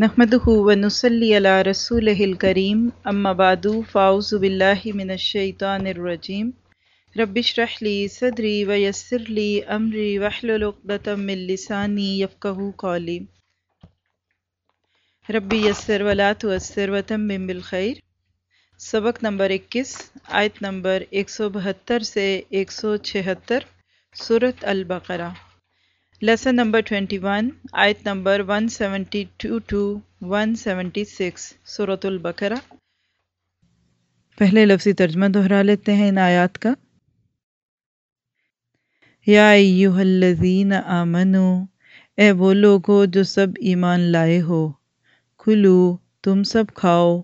نحمده ونصلي على رسوله الكريم اما بعد، فاعوذ بالله من الشيطان الرجيم. رب اشرح لي صدري ويسر لي امري واحلل عقدة من لساني يفقهوا قولي. ربی یسر ولا تؤثر وتمم بالخیر. سبق نمبر 21 آیت نمبر 172 سے 176 سورت البقرہ. لیسن نمبر 21 آیت نمبر 172 ٹو 176 سورت البقرہ پہلے لفظی ترجمہ دہرا لیتے ہیں ان آیات کا یا ایوہ الذین آمنو اے وہ لوگو جو سب ایمان لائے ہو کھلو تم سب کھاؤ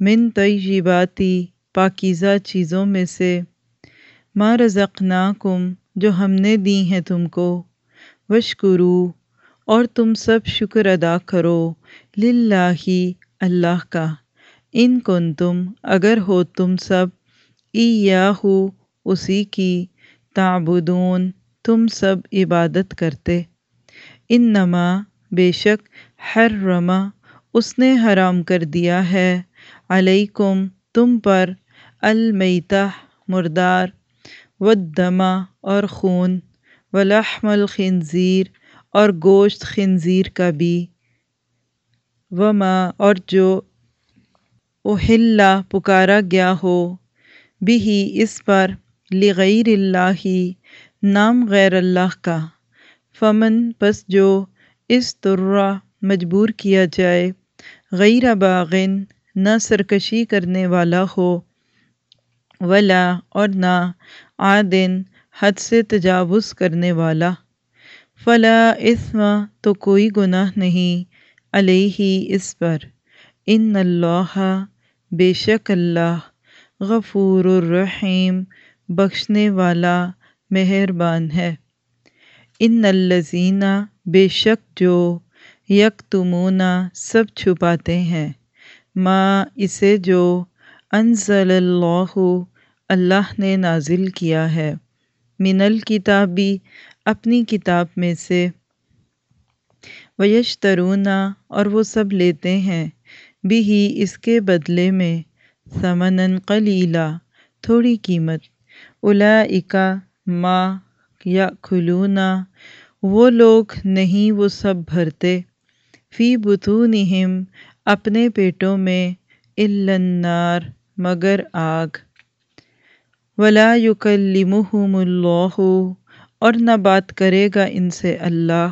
من طیباتی پاکیزہ چیزوں میں سے ما رزقناکم جو ہم نے دی ہیں تم کو وشکرو اور تم سب شکر ادا کرو للہ اللہ کا۔ ان کن تم اگر ہو تم سب ای یا ہو اسی کی تعبدون، تم سب عبادت کرتے۔ ان نما بے شک ہر رما اس نے حرام کر دیا ہے۔ علیکم، تم پر المیتہ مردار ودما اور خون۔ ولحم الخنزیر اور گوشت خنزیر کا بھی۔ وما اور جو اہلا پکارا گیا ہو بھی اس پر لغیر اللہ ہی نام غیر اللہ کا۔ فمن، پس جو اس طرح مجبور کیا جائے، غیر باغن نہ سرکشی کرنے والا ہو، ولا اور نہ عادن حد سے تجاوز کرنے والا۔ فلا اسم تو کوئی گناہ نہیں علیہ اس پر۔ ان اللہ بے شک اللہ غفور الرحیم بخشنے والا مہربان ہے۔ ان الزینہ بے شک جو یک تمونا سب چھپاتے ہیں ماں اسے جو انزل اللہ اللہ نے نازل کیا ہے۔ من الکتابی اپنی کتاب میں سے۔ ویشترونا اور وہ سب لیتے ہیں۔ بھی ہی اس کے بدلے میں۔ ثمنً قلیلا تھوڑی قیمت۔ اولئکا ما یا کھلونا وہ لوگ نہیں، وہ سب بھرتے۔ فی بطونہم اپنے پیٹوں میں۔ النار، مگر آگ۔ ولا یکلمہم اللہ اور نہ بات کرے گا ان سے اللہ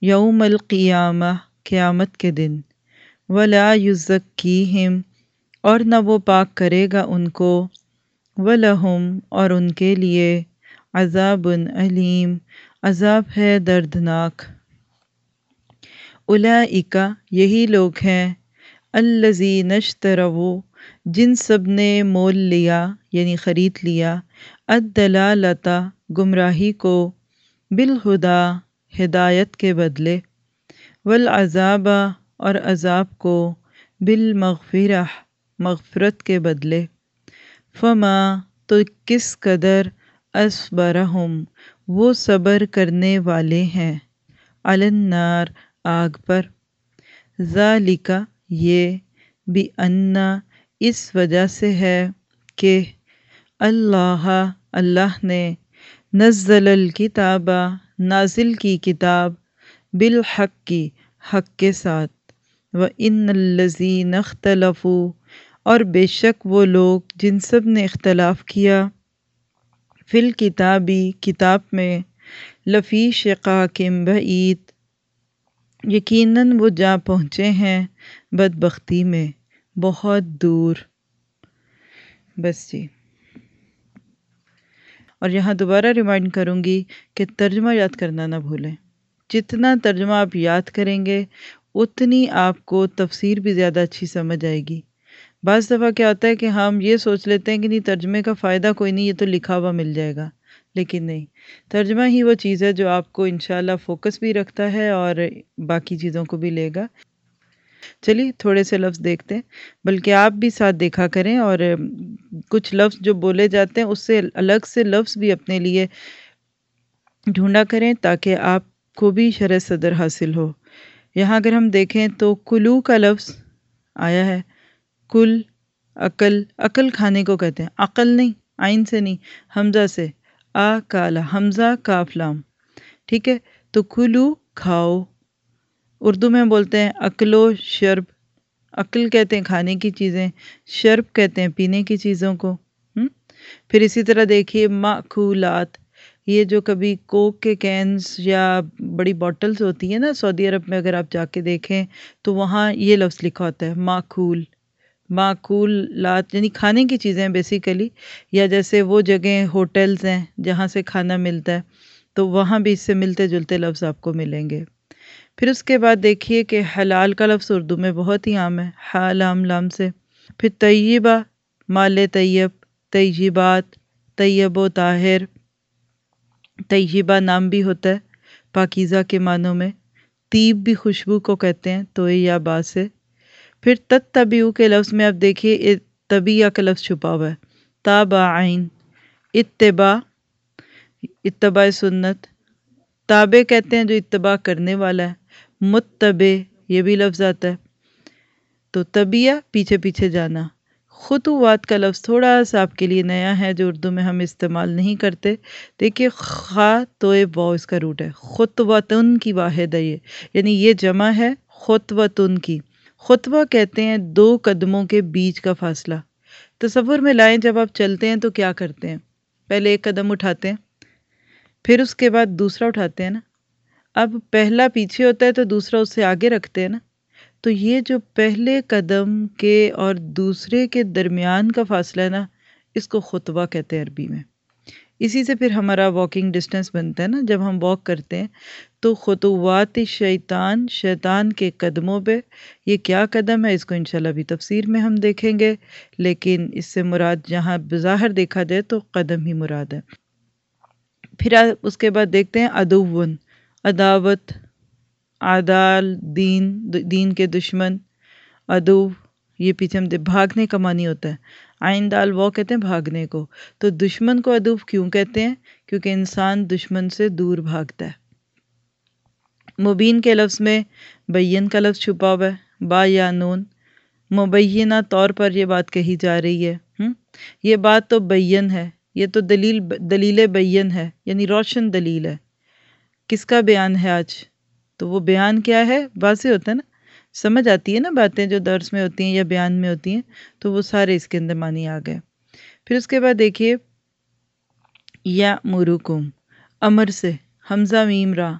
یوم القیامہ، قیامت کے دن۔ ولا یزکیہم اور نہ وہ پاک کرے گا ان کو۔ ولہم اور ان کے لیے عذاب علیم، عذاب ہے دردناک۔ اولئکا یہی لوگ ہیں الذین اشتروا جن سب نے مول لیا یعنی خرید لیا الدلالتا گمراہی کو بالہدا ہدایت کے بدلے، والعذاب اور عذاب کو بالمغفرہ، مغفرت کے بدلے۔ فما تو کس قدر اسبرہم وہ صبر کرنے والے ہیں۔ النار، آگ پر۔ ذالک یہ بھی انا اس وجہ سے ہے کہ اللہ اللہ نے نزل الکتاب، نازل کی کتاب بالحق کی حق کے ساتھ۔ و ان الذین اختلفوا، اور بے شک وہ لوگ جن سب نے اختلاف کیا، فی الکتابی کتاب میں، لفی شقاق بعید، یقیناً وہ جا پہنچے ہیں بدبختی میں۔ بہت دور۔ بس جی۔ اور یہاں دوبارہ ریمائنڈ کروں گی کہ ترجمہ یاد کرنا نہ بھولیں۔ جتنا ترجمہ آپ یاد کریں گے، اتنی آپ کو تفسیر بھی زیادہ اچھی سمجھ آئے گی۔ بعض دفعہ کیا ہوتا ہے کہ ہم یہ سوچ لیتے ہیں کہ نہیں، ترجمے کا فائدہ کوئی نہیں، یہ تو لکھا ہوا مل جائے گا۔ لیکن نہیں، ترجمہ ہی وہ چیز ہے جو آپ کو انشاءاللہ فوکس بھی رکھتا ہے اور باقی چیزوں کو بھی لے گا۔ چلیے، تھوڑے سے لفظ دیکھتے ہیں۔ بلکہ آپ بھی ساتھ دیکھا کریں اور کچھ لفظ جو بولے جاتے ہیں، اس سے الگ سے لفظ بھی اپنے لیے ڈھونڈا کریں تاکہ آپ کو بھی شرح صدر حاصل ہو۔ یہاں اگر ہم دیکھیں تو کلو کا لفظ آیا ہے۔ کل عقل عقل کھانے کو کہتے ہیں۔ عقل نہیں، آئین سے نہیں، حمزہ سے۔ آ، کالا، حمزہ کافلام ٹھیک ہے؟ تو کلو کھاؤ۔ اردو میں بولتے ہیں عقل و شرب۔ عقل کہتے ہیں کھانے کی چیزیں، شرب کہتے ہیں پینے کی چیزوں کو۔ پھر اسی طرح دیکھیے معقولات یہ جو کبھی کوک کے کینز یا بڑی بوٹلز ہوتی ہیں نا سعودی عرب میں اگر آپ جا کے دیکھیں، تو وہاں یہ لفظ لکھا ہوتا ہے معقول معقولات یعنی کھانے کی چیزیں بیسیکلی یا جیسے وہ جگہیں ہوٹلز ہیں جہاں سے کھانا ملتا ہے، تو وہاں بھی اس سے ملتے جلتے لفظ آپ کو ملیں گے۔ پھر اس کے بعد دیکھیے کہ حلال کا لفظ اردو میں بہت ہی عام ہے حالام لام سے۔ پھر طیبہ، مال طیب، طیبات، طیب و طاہر۔ طیبہ نام بھی ہوتا ہے پاکیزہ کے معنوں میں۔ طیب بھی خوشبو کو کہتے ہیں، تو یا با سے۔ پھر تت طبیو کے لفظ میں آپ دیکھیے، طبیعہ کا لفظ چھپا ہوا ہے۔ تابع عین اتباع اتباع سنت۔ تابع کہتے ہیں جو اتباع کرنے والا ہے۔ متبع، یہ بھی لفظ آتا ہے۔ تو طبیعہ، پیچھے پیچھے جانا۔ خطوات کا لفظ تھوڑا سا آپ کے لیے نیا ہے، جو اردو میں ہم استعمال نہیں کرتے۔ دیکھیے، خا، تو اس کا روٹ ہے۔ خطوتن کی واحد ہے یہ۔ یعنی یہ جمع ہے خطوتن کی۔ خطوہ کہتے ہیں دو قدموں کے بیچ کا فاصلہ۔ تصور میں لائیں، جب آپ چلتے ہیں تو کیا کرتے ہیں؟ پہلے ایک قدم اٹھاتے ہیں، پھر اس کے بعد دوسرا اٹھاتے ہیں نا۔ اب پہلا پیچھے ہوتا ہے تو دوسرا اس سے آگے رکھتے ہیں نا۔ تو یہ جو پہلے قدم کے اور دوسرے کے درمیان کا فاصلہ ہے نا، اس کو خطبہ کہتے ہیں عربی میں۔ اسی سے پھر ہمارا واکنگ ڈسٹینس بنتا ہے نا، جب ہم واک کرتے ہیں تو خطوات شیطان شیطان کے قدموں پہ، یہ کیا قدم ہے؟ اس کو انشاءاللہ بھی تفسیر میں ہم دیکھیں گے۔ لیکن اس سے مراد جہاں بظاہر دیکھا جائے تو قدم ہی مراد ہے۔ پھر اس کے بعد دیکھتے ہیں ادون عداوت، عدال، دین دین کے دشمن ادو یہ پیچھے ہم بھاگنے کا معنی ہوتا ہے۔ آئین دال وہ کہتے ہیں بھاگنے کو۔ تو دشمن کو ادوب کیوں کہتے ہیں؟ کیونکہ انسان دشمن سے دور بھاگتا ہے۔ مبین کے لفظ میں بین کا لفظ چھپا ہوا ہے، با یا نون۔ مبینہ طور پر یہ بات کہی جا رہی ہے۔ یہ بات تو بین ہے، یہ تو دلیل دلیل بین ہے یعنی روشن دلیل ہے۔ کس کا بیان ہے آج؟ تو وہ بیان کیا ہے؟ واضح ہوتا ہے نا؟ سمجھ آتی ہے نا باتیں جو درس میں ہوتی ہیں یا بیان میں ہوتی ہیں؟ تو وہ سارے اس کے اندر معنی آ گئے۔ پھر اس کے بعد دیکھیے، یا مرکم امر سے، حمزہ میم را۔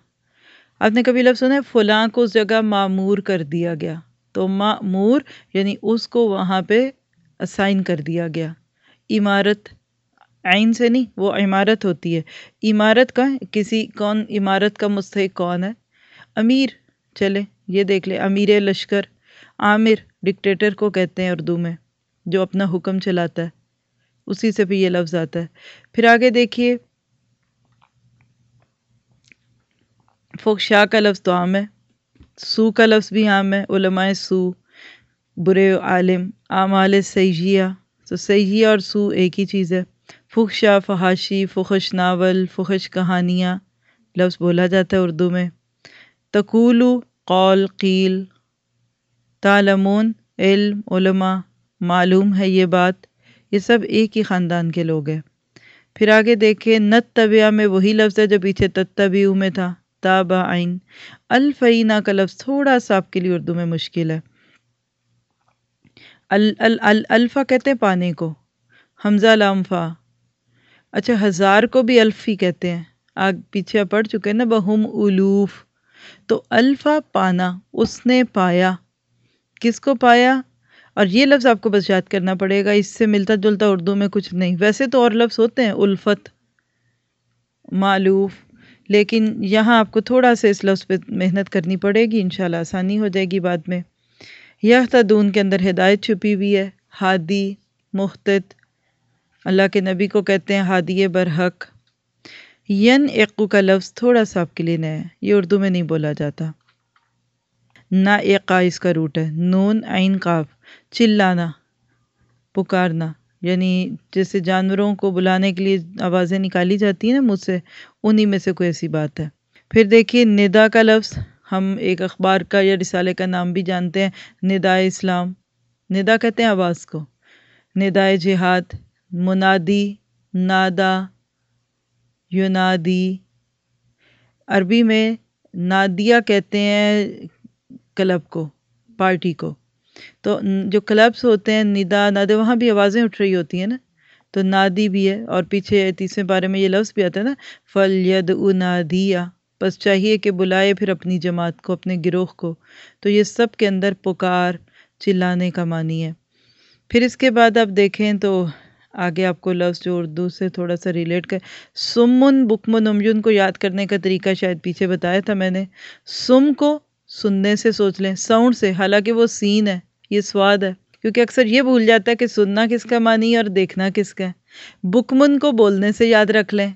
آپ نے کبھی لفظ سنا ہے؟ فلاں کو اس جگہ معمور کر دیا گیا۔ تو معمور یعنی اس کو وہاں پہ اسائن کر دیا گیا۔ عمارت عین سے نہیں، وہ عمارت ہوتی ہے۔ عمارت کا، کسی کون عمارت کا مستحق کون ہے؟ امیر، چلے، یہ دیکھ لے، امیر لشکر، عامر ڈکٹیٹر کو کہتے ہیں اردو میں، جو اپنا حکم چلاتا ہے۔ اسی سے بھی یہ لفظ آتا ہے۔ پھر آگے دیکھیے فوکشا کا لفظ تو عام ہے، سو کا لفظ بھی عام ہے، علماء سو، برے عالم، اعمال سیجیہ تو سیجیہ اور سو ایک ہی چیز ہے۔ فحشہ فحاشی فحش ناول فحش کہانیاں، لفظ بولا جاتا ہے اردو میں۔ تقولو، قول، قیل۔ تعلمون، علم، علماء، معلوم ہے یہ بات۔ یہ سب ایک ہی خاندان کے لوگ ہیں۔ پھر آگے دیکھیں نت طبیہ میں وہی لفظ ہے جو پیچھے تتبیو میں تھا تابع عین الفینہ کا لفظ تھوڑا سا آپ کے لیے اردو میں مشکل ہے۔ الفا کہتے ہیں پانے کو۔ حمزہ لامفا۔ اچھا ہزار کو بھی الف ہی کہتے ہیں۔ آگ پیچھے پڑھ چکے ہیں نا، بہم الوف تو الفا پانا، اس نے پایا۔ کس کو پایا؟ اور یہ لفظ آپ کو بس یاد کرنا پڑے گا، اس سے ملتا جلتا اردو میں کچھ نہیں۔ ویسے تو اور لفظ ہوتے ہیں، الفت، معلوف۔ لیکن یہاں آپ کو تھوڑا سا اس لفظ پہ محنت کرنی پڑے گی، انشاءاللہ آسانی ہو جائے گی بعد میں۔ یہ تدون کے اندر ہدایت چھپی ہوئی ہے، ہادی، مختت۔ اللہ کے نبی کو کہتے ہیں ہادی برحق۔ ین ایقو کا لفظ تھوڑا سا آپ کے لیے نیا ہے، یہ اردو میں نہیں بولا جاتا۔ نا ایقا اس کا روٹ ہے۔ نون، عین، قاف۔ چلانا، پکارنا۔ یعنی جیسے جانوروں کو بلانے کے لیے آوازیں نکالی جاتی ہیں نا مجھ سے، انہی میں سے کوئی ایسی بات ہے۔ پھر دیکھیے ندا کا لفظ، ہم ایک اخبار کا یا رسالے کا نام بھی جانتے ہیں ندائے اسلام۔ ندا کہتے ہیں آواز کو۔ ندائے جہاد۔ منادی، نادا، یونادی۔ عربی میں نادیہ کہتے ہیں کلب کو، پارٹی کو۔ تو جو کلبس ہوتے ہیں، ندا، نادے، وہاں بھی آوازیں اٹھ رہی ہوتی ہیں نا۔ تو نادی بھی ہے اور پیچھے تیسرے بارے میں یہ لفظ بھی آتا ہے نا، فل ید او نادیا۔ بس چاہیے کہ بلائے پھر اپنی جماعت کو، اپنے گروہ کو۔ تو یہ سب کے اندر پکار، چلانے کا معنی ہے۔ پھر اس کے بعد آپ دیکھیں تو آگے آپ کو لفظ جو اردو سے تھوڑا سا ریلیٹ کر سمن بکمن امجن کو یاد کرنے کا طریقہ شاید پیچھے بتایا تھا میں نے۔ سم کو سننے سے سوچ لیں ساؤنڈ سے، حالانکہ وہ سین ہے، یہ سواد ہے۔ کیونکہ اکثر یہ بھول جاتا ہے کہ سننا کس کا معنی ہے اور دیکھنا کس کا ہے۔ بکمن کو بولنے سے یاد رکھ لیں۔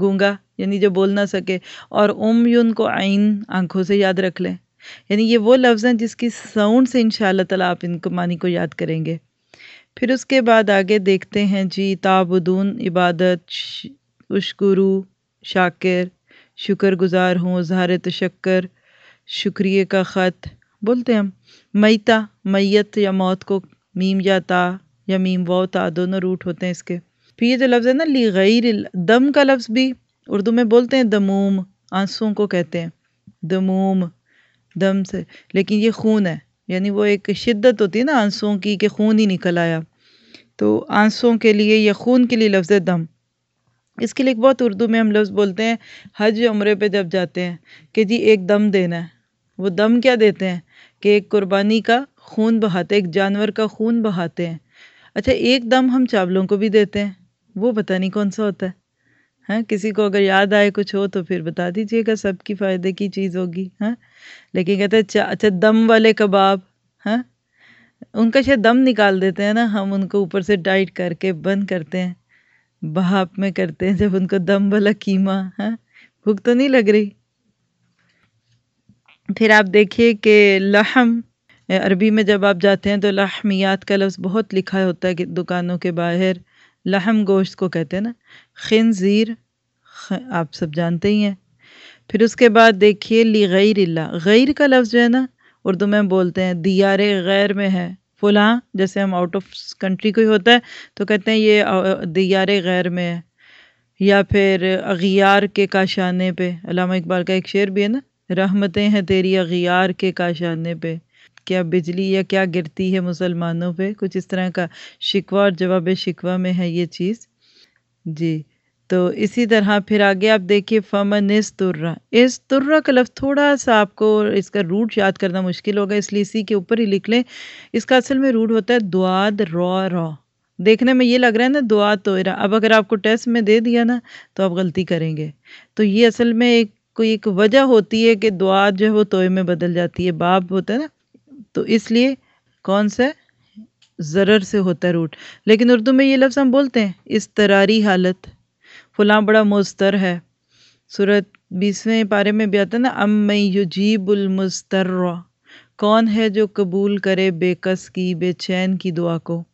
گونگا یعنی جو بول نہ سکے۔ اور ام یون کو آئین آنکھوں سے یاد رکھ لیں۔ یعنی یہ وہ لفظ ہیں جس کی ساؤنڈ سے انشاءاللہ تعالیٰ آپ ان کو معنی کو یاد کریں گے۔ پھر اس کے بعد آگے دیکھتے ہیں جی تابدون، عبادت، اشکرو، شاکر شکر گزار ہوں، اظہار تشکر، شکریہ کا خط، بولتے ہیں ہم، میتا، میت یا موت کو میم یا تا یا میم و تا، دونوں روٹ ہوتے ہیں اس کے۔ پھر یہ جو لفظ ہے نا، لی غیر دم کا لفظ بھی اردو میں بولتے ہیں، دموم آنسوں کو کہتے ہیں۔ دموم، دم سے، لیکن یہ خون ہے۔ یعنی وہ ایک شدت ہوتی ہے نا آنسوں کی کہ خون ہی نکل آیا۔ تو آنسوں کے لیے یا خون کے لیے لفظ دم۔ اس کے لیے ایک بہت اردو میں ہم لفظ بولتے ہیں، حج عمرے پہ جب جاتے ہیں کہ جی ایک دم دینا ہے۔ وہ دم کیا دیتے ہیں؟ کہ ایک قربانی کا خون بہاتے، ایک جانور کا خون بہاتے ہیں۔ اچھا ایک دم ہم چاولوں کو بھی دیتے ہیں۔ وہ پتہ نہیں کون سا ہوتا ہے۔ ہاں کسی کو اگر یاد آئے کچھ ہو تو پھر بتا دیجیے گا، سب کی فائدے کی چیز ہوگی ہاں؟ لیکن کہتے ہیں اچھا دم والے کباب ہاں؟ ان کا شاید دم نکال دیتے ہیں نا، ہم ان کو اوپر سے ٹائٹ کر کے بند کرتے ہیں، بہاپ میں کرتے ہیں جب ان کو دم والا قیمہ ہاں؟ بھوک تو نہیں لگ رہی؟ پھر آپ دیکھیے کہ لحم، عربی میں جب آپ جاتے ہیں تو لحمیات کا لفظ بہت لکھا ہوتا ہے دکانوں کے باہر لحم گوشت کو کہتے ہیں نا خنزیر آپ سب جانتے ہی ہیں۔ پھر اس کے بعد دیکھیے، لی غیر اللہ۔ غیر کا لفظ جو ہے نا، اردو میں بولتے ہیں، دیار غیر میں ہے۔ فلاں، جیسے ہم آؤٹ آف کنٹری کوئی ہوتا ہے، تو کہتے ہیں یہ دیار غیر میں ہے۔ یا پھر اغیار کے کاشانے پہ، علامہ اقبال کا ایک شعر بھی ہے نا، رحمتیں ہیں تیری اغیار کے کاشانے پہ۔ کیا بجلی یا کیا گرتی ہے مسلمانوں پہ؟ کچھ اس طرح کا شکوہ اور جواب شکوہ میں ہے یہ چیز۔ جی تو اسی طرح پھر آگے آپ دیکھیے، فمن اس ترہ اس ترہ کا لفظ تھوڑا سا آپ کو اس کا روٹ یاد کرنا مشکل ہوگا، اس لیے اسی کے اوپر ہی لکھ لیں۔ اس کا اصل میں روٹ ہوتا ہے دعاد رو رو دیکھنے میں یہ لگ رہا ہے نا، دعا تو اب اگر آپ کو ٹیسٹ میں دے دیا نا، تو آپ غلطی کریں گے۔ تو یہ اصل میں ایک کوئی ایک وجہ ہوتی ہے کہ دعا جو ہے وہ توئے میں بدل جاتی ہے، باب ہوتا ہے نا۔ تو اس لیے کون سا ضرر سے ہوتا ہے روٹ۔ لیکن اردو میں یہ لفظ ہم بولتے ہیں استراری حالت۔ فلاں بڑا مستر ہے۔ صورت بیسویں پارے میں بھی آتا ہے نا، ام میں یجیب المستر کون ہے جو قبول کرے بے کس کی، بے چین کی دعا کو؟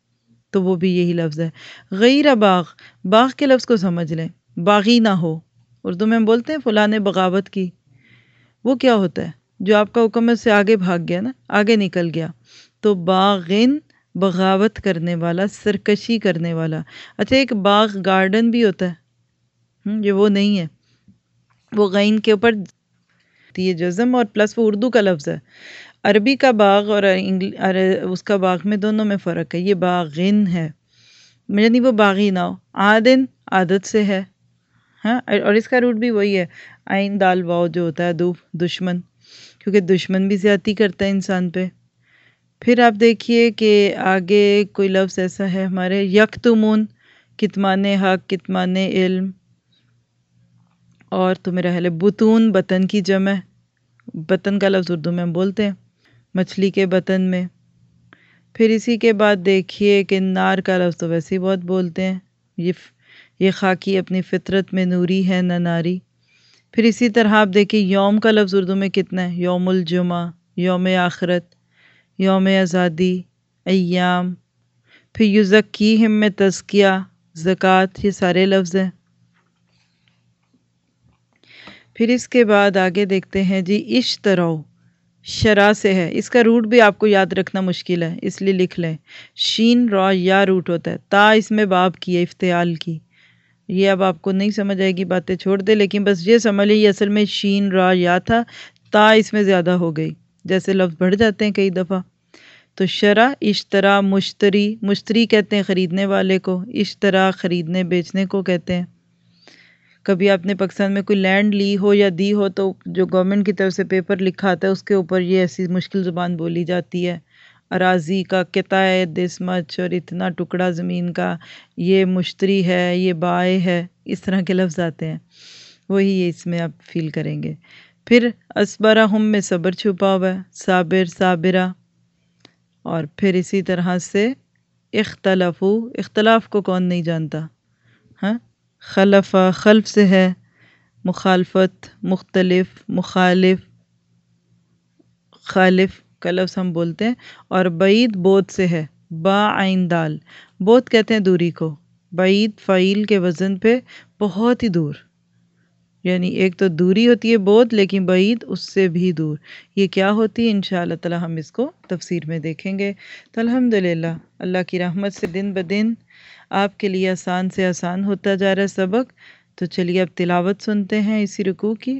تو وہ بھی یہی لفظ ہے۔ غیر باغ باغ کے لفظ کو سمجھ لیں۔ باغی نہ ہو۔ اردو میں ہم بولتے ہیں فلاں نے بغاوت کی۔ وہ کیا ہوتا ہے؟ جو آپ کا حکم ہے سے آگے بھاگ گیا نا، آگے نکل گیا۔ تو باغن، بغاوت کرنے والا، سرکشی کرنے والا۔ اچھا ایک باغ گارڈن بھی ہوتا ہے۔ یہ وہ نہیں ہے۔ وہ غین کے اوپر یہ جزم اور پلس وہ اردو کا لفظ ہے۔ عربی کا باغ اور اس کا باغ میں دونوں میں فرق ہے۔ یہ باغن ہے۔ یعنی وہ باغی نہ ہو۔ آدن عادت سے ہے۔ ہاں اور اس کا روٹ بھی وہی ہے۔ آئین دال واؤ جو ہوتا ہے، دو دشمن۔ کیونکہ دشمن بھی زیادتی کرتا ہے انسان پہ۔ پھر آپ دیکھیے کہ آگے کوئی لفظ ایسا ہے ہمارے، یکتمون کتمان حق کتمان علم۔ اور تو میرا حل ہے بتون، بطن کی جمع۔ بطن کا لفظ اردو میں ہم بولتے ہیں، مچھلی کے بطن میں۔ پھر اسی کے بعد دیکھیے کہ نار کا لفظ تو ویسے ہی بہت بولتے ہیں۔ یہ یہ خاکی اپنی فطرت میں نوری ہے، نہ ناری۔ پھر اسی طرح آپ دیکھیں یوم کا لفظ اردو میں کتنا ہے؟ یوم الجمعہ، یوم آخرت، یوم آزادی، ایام۔ پھر یوزکی ہم میں تزکیہ، زکوٰۃ، یہ سارے لفظ ہیں۔ پھر اس کے بعد آگے دیکھتے ہیں جی اشترو شرا سے ہے۔ اس کا روٹ بھی آپ کو یاد رکھنا مشکل ہے، اس لیے لکھ لیں۔ شین را یا روٹ ہوتا ہے، تا اس میں باب کی ہے، افتعال کی۔ یہ اب آپ کو نہیں سمجھ آئے گی باتیں چھوڑ دے لیکن بس یہ سمجھ لیں، یہ اصل میں شین را یا تھا، تا اس میں زیادہ ہو گئی۔ جیسے لفظ بڑھ جاتے ہیں کئی دفعہ۔ تو شرح اشترا، مشتری مشتری کہتے ہیں خریدنے والے کو، اشترا، خریدنے، بیچنے کو کہتے ہیں۔ کبھی آپ نے پاکستان میں کوئی لینڈ لی ہو یا دی ہو تو جو گورنمنٹ کی طرف سے پیپر لکھا آتا ہے، اس کے اوپر یہ ایسی مشکل زبان بولی جاتی ہے۔ اراضی کا کتائے دس مچ اور اتنا ٹکڑا زمین کا۔ یہ مشتری ہے، یہ بائے ہے۔ اس طرح کے لفظ آتے ہیں۔ وہی اس میں آپ فیل کریں گے۔ پھر اسبرا ہم میں صبر چھپا ہوا ہے۔ صابر، صابرہ۔ اور پھر اسی طرح سے اختلاف اختلاف کو کون نہیں جانتا؟ ہاں؟ خلف خلف سے ہے۔ مخالفت، مختلف، مخالف، خالف۔ کا لفظ ہم بولتے ہیں، اور بعید بود سے ہے، با آئین دال۔ بود کہتے ہیں دوری کو۔ بعید فعیل کے وزن پہ بہت ہی دور۔ یعنی ایک تو دوری ہوتی ہے بہت لیکن بعید اس سے بھی دور۔ یہ کیا ہوتی ہے؟ ان شاء اللہ تعالیٰ ہم اس کو تفسیر میں دیکھیں گے۔ تو الحمد للہ اللہ کی رحمت سے دن بدن آپ کے لیے آسان سے آسان ہوتا جا رہا ہے سبق۔ تو چلیے، اب تلاوت سنتے ہیں اسی رکوع کی۔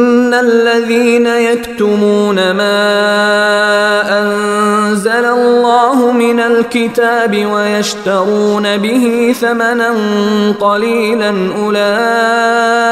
الذين يكتمون ما أنزل الله من الكتاب ويشترون به ثمنا قليلا أولئك